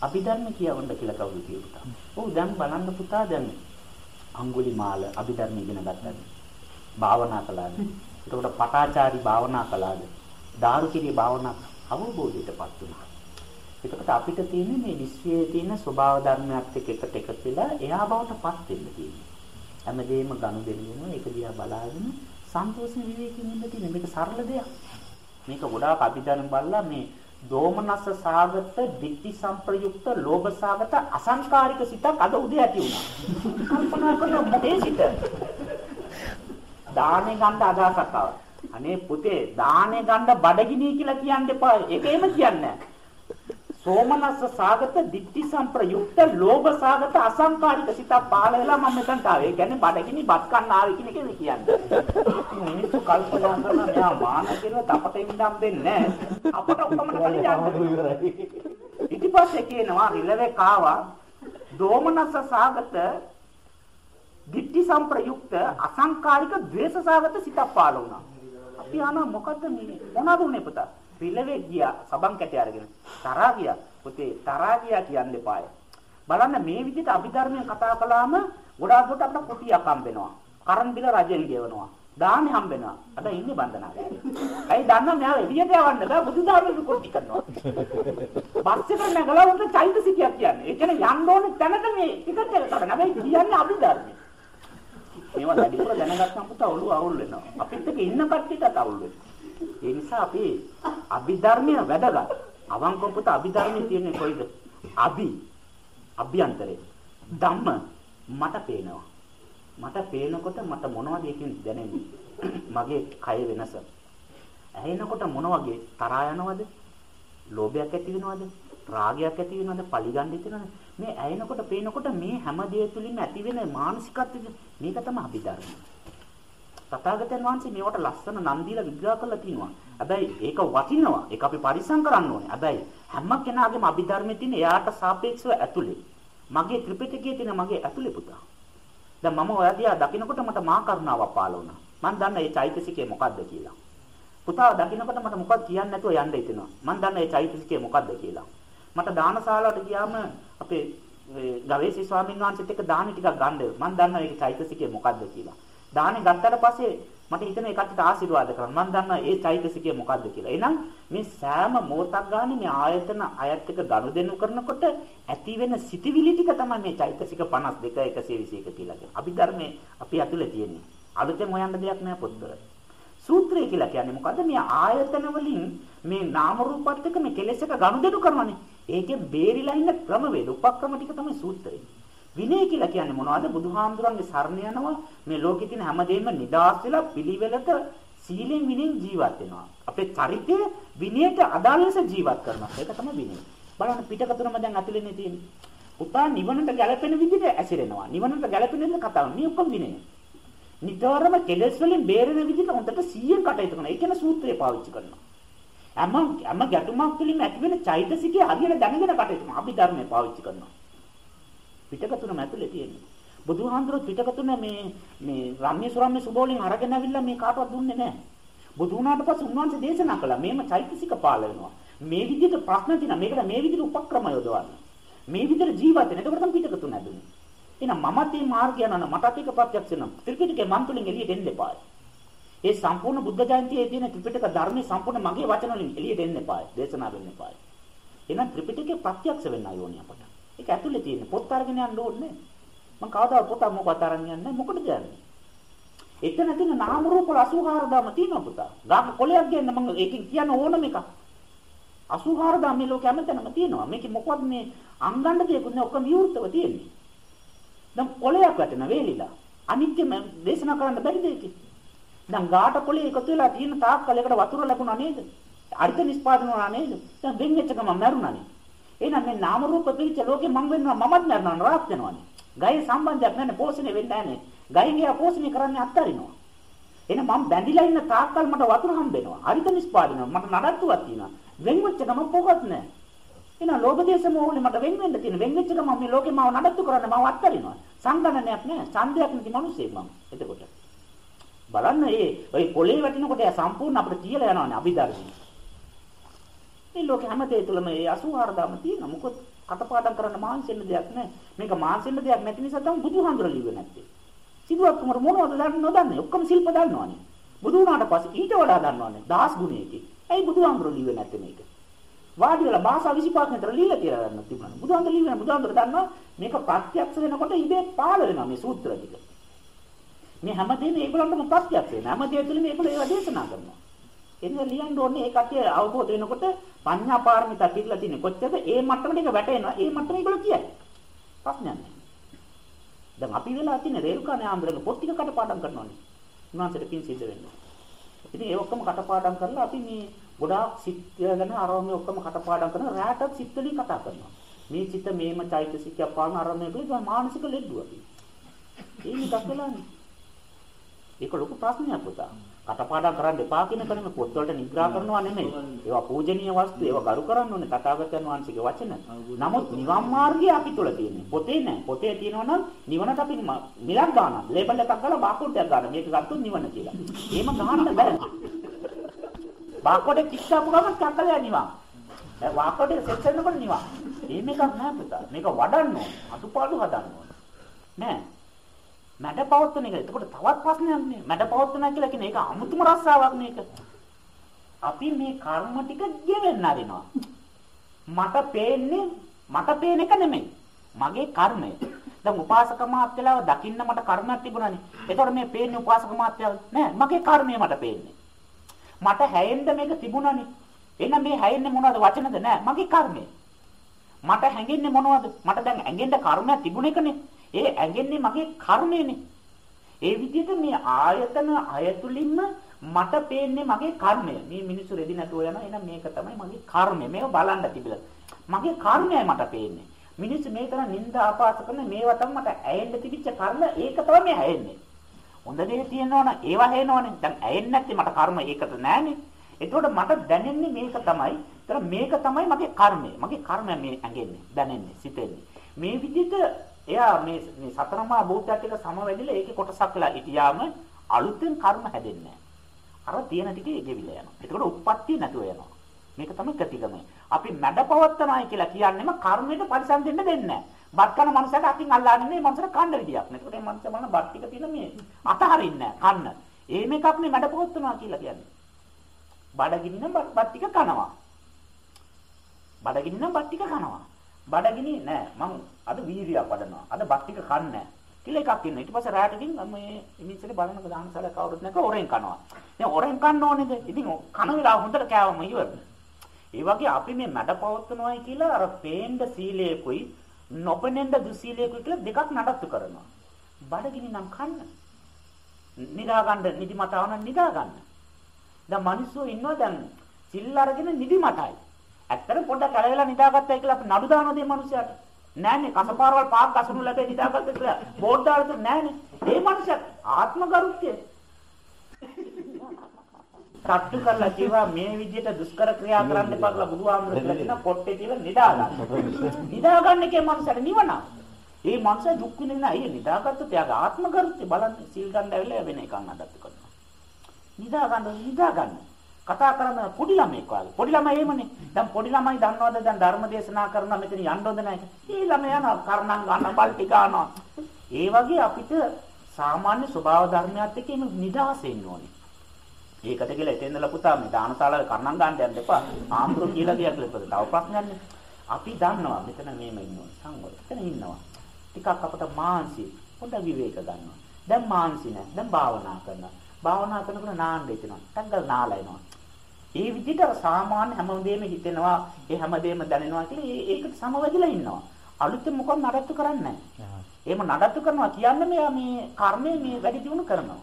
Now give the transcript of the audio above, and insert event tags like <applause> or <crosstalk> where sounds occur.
අභිධර්ම කියවන්න කියලා කවුරු කියුවා. ඔව් දැන් බලන්න පුතා දැන් අඟුලිමාල අභිධර්ම ඉගෙන ගත්තාද? භාවනා කළාද? එතකොට පටාචාරි භාවනා කළාද? දාරුකිරිය භාවනා අවබෝධයටපත් වුණා. එතකොට අපිට තියෙන්නේ මේ විශ්වයේ තියෙන ස්වභාව ධර්මයක් එක්ක එකට එකතු වෙලා එහා බවටපත් වෙන්න තියෙන්නේ. හැමදේම ගනුදෙනු වෙනවා ඒක දිහා බලාගෙන සන්තෝෂ විවේකයෙන් ඉන්න තියෙන මේක සරල දෙයක්. මේක ගොඩාක් අභිධර්ම බලලා මේ දෝමනස්ස සාගත, ditthi සංප්‍රයුක්ත, ලෝභ සාගත, අසංකාරික සිතක් අද උදේ ඇති වුණා. කල්පනා කරලා මොකේ සිත? දානේ ගන්න අදහසක් ආවා. අනේ පුතේ දානේ ගන්න බඩගිනි කියලා කියන්න එපා. ඒක එහෙම කියන්නේ නැහැ. සෝමනස්ස සාගත ditthi සංප්‍රයුක්ත ලෝභ සාගත අසංකාරික සිතක් පහළ වෙලා මම මෙතනට ආවේ. ඒ කියන්නේ බඩගිනි බත් කන්න ආවේ කියන එක කියන්නේ. කල්පනා කරනවා මෙයා මාන කියලා තපට ඉඳන් දෙන්නේ නැහැ. අපට උකමන කලිය ඊට පස්සේ කියනවා රිලවේ කාවා දෝමනස්ස සාගත ditthi සංප්‍රයුක්ත අසංකාරික ද්වේෂ සාගත සිතක් පහළ වුණා. අපි අහනවා මොකද්ද මේ? මොනවද උනේ පුතා? පිළවෙ ගියා. සබන් කැටය අරගෙන. තරහා ගියා. පුතේ තරහා ගියා කියන්න එපාය. බලන්න මේ විදිහට අභිධර්මයෙන් කතා කළාම ගොඩාක් කොට අපිට කුටියක් හම්බෙනවා. කරන් බිල රජෙන් ගෙවනවා දාන්නේ හම්බෙනවා. අද ඉන්නේ බන්ධනාවේ ඇයි දන්නා මෙයා එළියට යවන්න බෑ? බුදුදාමේ කුටි කරනවා. බස් එකට නැගලා උන්ට චෛතසිකයක් කියන්නේ. ඒ කියන්නේ යන්න ඕනේ තැනට මේ ටිකට් එක ගන්න හැබැයි කියන්නේ අභිධර්මය. මේවා වැඩිපුර දැනගත්තම පුතා ඔළුව අවුල් වෙනවා. අපිත් එක්ක ඉන්න කට්ටියටත් අවුල් වෙනවා. ඒ නිසා අපි අභිධර්මය වැදගත්. අවංකව පුත අභිධර්මයේ තියෙන්නේ කොයිද? අභි. අභ්‍යන්තරේ. ධම්ම. මට පේනවා. මට පේනකොට මට මොනවද ඒකෙන් දැනෙන්නේ? <clears throat> මගේ කය වෙනස. ඇහෙනකොට මොන වගේ තරහා යනවද? ලෝභයක් ඇති වෙනවද? රාගයක් ඇති වෙනවද? පලිගන්න හිතෙනවද? මේ ඇහෙනකොට පේනකොට මේ හැම දෙය තුලින්ම ඇති වෙන මානසිකත්වය මේක තමයි අභිධර්මය. තථාගතයන් වහන්සේ මේවට ලස්සන නම් දීලා විග්‍රහ කරලා තිනවා. හැබැයි ඒක වටිනවා. ඒක අපි පරිසම් කරන්න ඕනේ. හැබැයි හැම කෙනාගේම අභිධර්මයේ තියෙන එයාට සාපේක්ෂව ඇතුලේ. මගේ ත්‍රිපිටකයේ තියෙන මගේ ඇතුලේ පුතා. දැන් මම ඔය දිහා දකිනකොට මට මා කරුණාවක් පාළ වුණා. මම දන්න මේ චෛතසිකය මොකද්ද කියලා. පුතා දකිනකොට මට මොකක්ද කියන්නේ නැතුව යන්න හිතෙනවා. මම දන්න මේ චෛතසිකය මොකද්ද කියලා. මට දානශාලාවට ගියාම අපේ ගවේෂී ස්වාමීන් වහන්සේත් එක්ක දාන ටිකක් ගන්න. මම දන්න මේ චෛතසිකය මොකද්ද කියලා. දාහනේ ගත්තට පස්සේ මට හිතෙන එකකට ආශිර්වාද කරන්න. මම දන්නවා ඒ චෛතසිකය මොකද්ද කියලා. එහෙනම් මේ සෑම මොහොතක් ගන්න මේ ආයතන අයත් එක්ක ගනුදෙනු කරනකොට ඇති වෙන සිටිවිලි ටික තමයි මේ චෛතසික 52 121 කියලා කියන්නේ. අභිධර්මයේ අපි ඇතුලේ තියෙන්නේ. අලුතෙන් හොයන්න දෙයක් නෑ පොත්වල. සූත්‍රය කියලා කියන්නේ මොකද්ද? මේ ආයතන වලින් මේ නාම රූපات එක්ක මේ කෙලෙස් එක ගනුදෙනු කරනවානේ. ඒකෙන් බේරිලා ඉන්න ක්‍රමවේද උපක්‍රම ටික තමයි සූත්‍රය. විනය කියලා කියන්නේ මොනවද? බුදුහාමුදුරන්ගේ සරණ යනවා මේ ලෝකෙ තියෙන හැමදේම නිදාස් වෙලා පිළිවෙලක සීලෙන් විනෙන් ජීවත් වෙනවා. අපේ චරිතය විනයට අදාළ ලෙස ජීවත් කරනවා. ඒක තමයි විනය. බලන්න පිටකතුරම දැන් ඇතුළේනේ තියෙන්නේ. පුතා නිවනට ගැලපෙන විදිහට ඇසිරෙනවා. නිවනට ගැලපෙන විදිහට කතා කරනවා. මේ ඔක්කොම විනය. නිතරම කෙලෙස් වලින් බේරෙන විදිහට හොඳට 100න් කටයුතු කරනවා. ඒ කියන සූත්‍රය පාවිච්චි කරනවා. හැම හැම ගැටුමක් තුළින් ඇති වෙන චෛතසිකය හරියට දැනගෙන කටයුතු කරනවා. අපි ධර්මය පාවිච්චි කරනවා. පිටකතුනම ඇතුලේ තියෙන්නේ. බුදුහාඳුරෝ පිටකතුන මේ මේ රම්‍ය සුරම්‍ය සුබෝලෙන් අරගෙන අවිල්ලා මේ කාටවත් දුන්නේ නැහැ. බුදු වුණාට පස්සේ උන්වහන්සේ දේශනා කළා මේම චෛතසික පාල වෙනවා. මේ විදිහට ප්‍රශ්න තියෙනවා. මේකට මේ විදිහට උපක්‍රම යොදවන්න. මේ විදිහට ජීවත් වෙන. එතකොට තමයි පිටකතුන ඇදුනේ. එහෙනම් මමත් මේ මාර්ගය යනවා. මටත් ඒක ප්‍රත්‍යක්ෂ වෙනවා. ත්‍රිපිටකේ මන් තුලින් එළියට එන්න එපා. ඒ සම්පූර්ණ බුද්ධ ජයන්තියේ තියෙන ත්‍රිපිටක ධර්මයේ සම්පූර්ණ මගේ වචන වලින් එළියට එන්න එපා. දේශනා වෙන්න එපා. එහෙනම් ත්‍රිපිටකේ ප්‍රත්‍යක්ෂ වෙන්න ඕනේ අපට. ඒක ඇතුලේ තියෙන පොත් අරගෙන යන්න ඕනේ. මම කවදාවත් පොත මොකක්ද අරන් යන්නේ මොකටද යන්නේ? එතන තියෙන නාම රූප වල 84 දාම තියෙනවා පුතා. ගාක කොලයක් ගන්න මම ඒකෙන් කියන්න ඕනම එකක්. 84 දාම මේ ලෝකෙ හැමතැනම තියෙනවා. මේක මොකක්ද මේ අංගණ්ඩ දෙයක්ද නේ ඔක්කොම විවෘතව තියෙන්නේ. දැන් කොලයක් වැටෙන වේලිලා. අනිත්‍ය දේශනා කරන්න බැරිද ඒකේ? දැන් ගාට කොලේ එකතු වෙලා තියෙන තාක් කලයකට වතුර ලැබුණා නේද? අර්ථ නිස්පාදන වුණා නේද? දැන් වෙන් වෙච්ච ගමන් මැරුණානේ එහෙනම් මේ නාම රූප පිළිච්ච ලෝකෙ මං වෙනවා මමත් මරනවා රාත් වෙනවානේ. ගයි සම්බන්ධයක් නැහැ පෝෂණය වෙන්නේ නැහනේ. ගයින් එයා පෝෂණය කරන්නේ අත්තරිනවා. එහෙනම් මම බැඳිලා ඉන්න තාක්කල් මට වතුර හම්බෙනවා. හරිත නිස්පාදනය මට නඩත්තුවක් තියෙනවා. වෙන් වෙච්ච ගමන් පොකත් නැහැ. එහෙනම් ලෝභ දේශ මොහොනේ මට වෙන් වෙන්න තියෙන. වෙන් වෙච්ච ගමන් මේ ලෝකේ මාව නඩත්තු කරන්නේ මාව අත්තරිනවා. සංගණනයක් නැහැ. ඡන්දයක් නැති මිනිස්සෙක් මම. එතකොට බලන්න ඒ ඔය පොලේ වැටෙනකොට එයා සම්පූර්ණ අපිට කියලා යනවානේ අභිධර්මයේ. මේ ලෝකෙ හැම දෙයක් තුළම මේ 84000ම තියෙනවා. මොකද කටපාඩම් කරන්න මාන්සෙන්න දෙයක් නැහැ. මේක මාන්සෙන්න දෙයක් නැති නිසා තමයි බුදුහාඳුර ලිව්වේ නැත්තේ. සිදුවක් කුමර මොනවද දන්නේ නොදන්නේ. ඔක්කොම ශිල්ප දන්නවනේ. බුදු වුණාට පස්සේ ඊට වඩා දන්නවනේ. දහස් ගුණයකින්. ඇයි බුදුහාඳුර ලිව්වේ නැත්තේ මේක? වාඩි වෙලා භාෂා 25ක් විතර লীලා කියලා ගන්න තිබුණා. බුදුහාඳුර ලිව්වේ බුදුහාඳුර දන්නවා මේක ප්‍රත්‍යක්ෂ වෙනකොට ඉබේ පාළ වෙනවා මේ සූත්‍ර ටික. මේ හැමදේම ඒගොල්ලන්ටම ප්‍රත්‍යක්ෂ වෙනවා. හැමදේ තුළම ඒගොල්ලෝ ඒවා දේශනා කරනවා. එනිසා ලියන්න ඕනේ ඒ කටිය අවබෝධ වෙනකොට පඤ්ඤා පාරමිතා කියලා තියෙන්නේ කොච්චරද ඒ මට්ටමට ඒක වැටෙනවා. ඒ මට්ටම ඒගොල්ලෝ කියයි. ප්‍රශ්නයක් නැහැ. දැන් අපි වෙලා තියෙන රේරුකානේ ආම්බරගේ පොත් ටික කටපාඩම් කරනවානේ. උන්වහන්සේට පින් සිද්ධ වෙනවා. ඉතින් ඒ ඔක්කොම කටපාඩම් කරලා අපි මේ ගොඩාක් සිත් ගැන අරමුණු ඔක්කොම කටපාඩම් කරන රැටත් සිත් වලින් කතා කරනවා. මේ සිත මේම චෛතසිකයක් පාන අරමුණු කියලා මානසික ලෙඩුව අපි. ඒ නිකක් වෙලානේ. ඒක ලොකු ප්‍රශ්නයක් පුතා. කටපාඩම් කරන්න එපා කියන කරුණ පොත්වලට නිග්‍රහ කරනවා නෙමෙයි. ඒවා පූජනීය වස්තු, ඒවා ගරු කරන්න ඕනේ තථාගතයන් වහන්සේගේ වචන. නමුත් නිවන් මාර්ගය අපි තුල තියෙන්නේ. පොතේ නෑ. පොතේ තියෙනවා නම් නිවනට අපි මිලක් ගන්නවා. ලේබල් එකක් ගාලා බාකෝඩ් එකක් ගන්නවා. මේක ගත්තොත් නිවන කියලා. එහෙම ගන්න බෑ. බාකෝඩ් එක කිච්චාපු ගමන් කක්කලයා නිවන්. දැන් බාකෝඩ් එක සෙට් කරනකොට නිවන්. එහෙම එකක් නෑ පුතා. මේක වඩන්න ඕනේ. අතුපාඩු හදන්න ඕනේ. නෑ. මැඩ පවත්වන එක. එතකොට තවත් ප්‍රශ්නයක් නේ. මැඩ පවත්වන කියලා කියන්නේ ඒක අමුතුම රස්සාවක් මේක. අපි මේ කර්ම ටික ගෙවෙන්න අරිනවා. මට පේන්නේ මට පේන එක නෙමෙයි. මගේ කර්මය. දැන් උපාසක මාත්‍යලාව දකින්න මට කර්මයක් තිබුණානේ. එතකොට මේ පේන්නේ උපාසක මාත්‍යලාව නෑ. මගේ කර්මය මට පේන්නේ. මට හැයෙන්න මේක තිබුණානේ. එහෙනම් මේ හැයෙන්නේ මොනවද වචනද නෑ. මගේ කර්මය. මට හැඟෙන්නේ මොනවද? මට දැන් ඇඟෙන්න කර්මයක් තිබුණ එකනේ. ඒ ඇඟෙන්නේ මගේ කර්මයනේ. ඒ විදිහට මේ ආයතන අයතුලින්ම මට පේන්නේ මගේ කර්මය. මේ මිනිස්සු රෙදි නැතුව යනවා. එහෙනම් මේක තමයි මගේ කර්මය. මේක බලන්න තිබිලා. මගේ කර්මයයි මට පේන්නේ. මිනිස්සු මේ තරම් නිന്ദා ආපාස කරන මේවා තමයි මට ඇයෙන්න තිබිච්ච කර්ම. ඒක තමයි මේ ඇයෙන්නේ. හොඳ දේ තියෙනවනම් ඒවා හැේනවනේ. දැන් ඇයෙන්නේ නැත්තේ මට කර්ම ඒකට නෑනේ. එතකොට මට දැනෙන්නේ මේක තමයි. ඒතර මේක තමයි මගේ කර්මය. මගේ කර්මය මේ ඇඟෙන්නේ, දැනෙන්නේ, සිතෙන්නේ. මේ විදිහට එයා මේ මේ සතරමා භූතයත් එක්ක සමවැදිලා ඒකේ කොටසක් වෙලා හිටියාම අලුතෙන් කර්ම හැදෙන්නේ අර තියෙන ටිකේ ගෙවිලා යනවා. ඒකට උප්පත්තිය නැතුව යනවා. මේක තමයි කතිගම. අපි මැඩපවත්තනයි කියලා කියන්නේම කර්මයට පරිසම් දෙන්න දෙන්නේ නැහැ. බත් කන මනුස්සයට අතින් අල්ලාන්නේ මේ මනුස්සට කන්න විදියක් නෑ. ඒකට මේ මනුස්සයා බලන බත් ටික තියෙන මේ අතහරින්නේ කන්න. එහෙම එකක් නේ මැඩපවත්තනවා කියලා කියන්නේ. බඩගිනි නම් බත් ටික කනවා. බඩගිනි නම් බත් ටික කනවා. බඩගිනි නෑ මං අද වීර්යයක් වඩනවා. අද බත් ටික කන්නේ නෑ. කියලා එකක් ඉන්නවා. ඊට පස්සේ රාට ගිහින් මේ මිනිස්සුනේ බලනක දානසල කවුරුත් නැක ඔරෙන් කනවා. දැන් ඔරෙන් කන්න ඕනේද? ඉතින් කන වෙලාව හොඳට කෑවම ඉවරයි. ඒ වගේ අපි මේ මඩ පවත්වනවායි කියලා අර පේන්න සීලයකුයි නොපෙනෙන්න දුසීලයකුයි කියලා දෙකක් නඩත්තු කරනවා. බඩගිනි නම් කන්න. නිදා ගන්න නිදිමතාව නම් නිදා ගන්න. දැන් මිනිස්සු ඉන්නවා දැන් සිල් අරගෙන නිදිමතයි. ඇත්තට පොඩ්ඩක් කලවෙලා නිදාගත්තා කියලා අපි නඩු දානවද මේ මිනිහයාට? නෑනේ කසපාරවල් පාක් කසුණු ලැබේ නිදාගත්තා කියලා බෝඩ් දාලා තුන නෑනේ. මේ මිනිහයා ආත්ම ගරුත්වය. සත්තු කරලා ජීවා මේ විදිහට දුෂ්කර ක්‍රියා කරන්න එපා කියලා බුදුහාමුදුරුවෝ කියන පොට්ටේ තියලා නිදාගන්න. නිදාගන්න එකේ මනුස්සයට නිවන. මේ මනුස්සය දුක් විඳින්න අය නිදාගත්තොත් එයාගේ ආත්ම ගරුත්වය බලන්න සීල් ගන්න ඇවිල්ලා වෙන එකක් නඩත්තු කරනවා. නිදාගන්න නිදාගන්න. කතා කරන පොඩි ළමෙක් වගේ. පොඩි ළමයි එහෙමනේ. දැන් පොඩි ළමයි දන්නවද දැන් ධර්ම දේශනා කරනවා මෙතන යන්න හොඳ නැහැ. ඒ ළමයා යනවා කරණම් ගන්න බල්ටි ගන්නවා. ඒ වගේ අපිට සාමාන්‍ය ස්වභාව ධර්මයත් එක්ක එන නිදහස එන්න ඕනේ. ඒකට කියලා එතෙන්දලා පුතා මේ දානශාලාවේ කරණම් ගන්න යන්න එපා. ආම්බුරු කියලා කියලා ඉපද. තව ප්‍රශ්නයක් නේ. අපි දන්නවා මෙතන මේම ඉන්නවා. සංවර. එතන ඉන්නවා. ටිකක් අපට මානසික පොඩ විවේක ගන්නවා. දැන් මානසික නෑ. දැන් භාවනා කරනවා. භාවනා කරනකොට නාන්න දෙනවා. ටංගල් නාලා එනවා. ඒ විදිහට සාමාන්‍ය හැමදේම හිතෙනවා ඒ හැමදේම දැනෙනවා කියලා ඒකට සමවැදිලා ඉන්නවා. අලුතෙන් මොකක් නඩත්තු කරන්නේ නැහැ. එහෙම නඩත්තු කරනවා කියන්නේ මෙයා මේ කර්මය මේ වැඩි දියුණු කරනවා.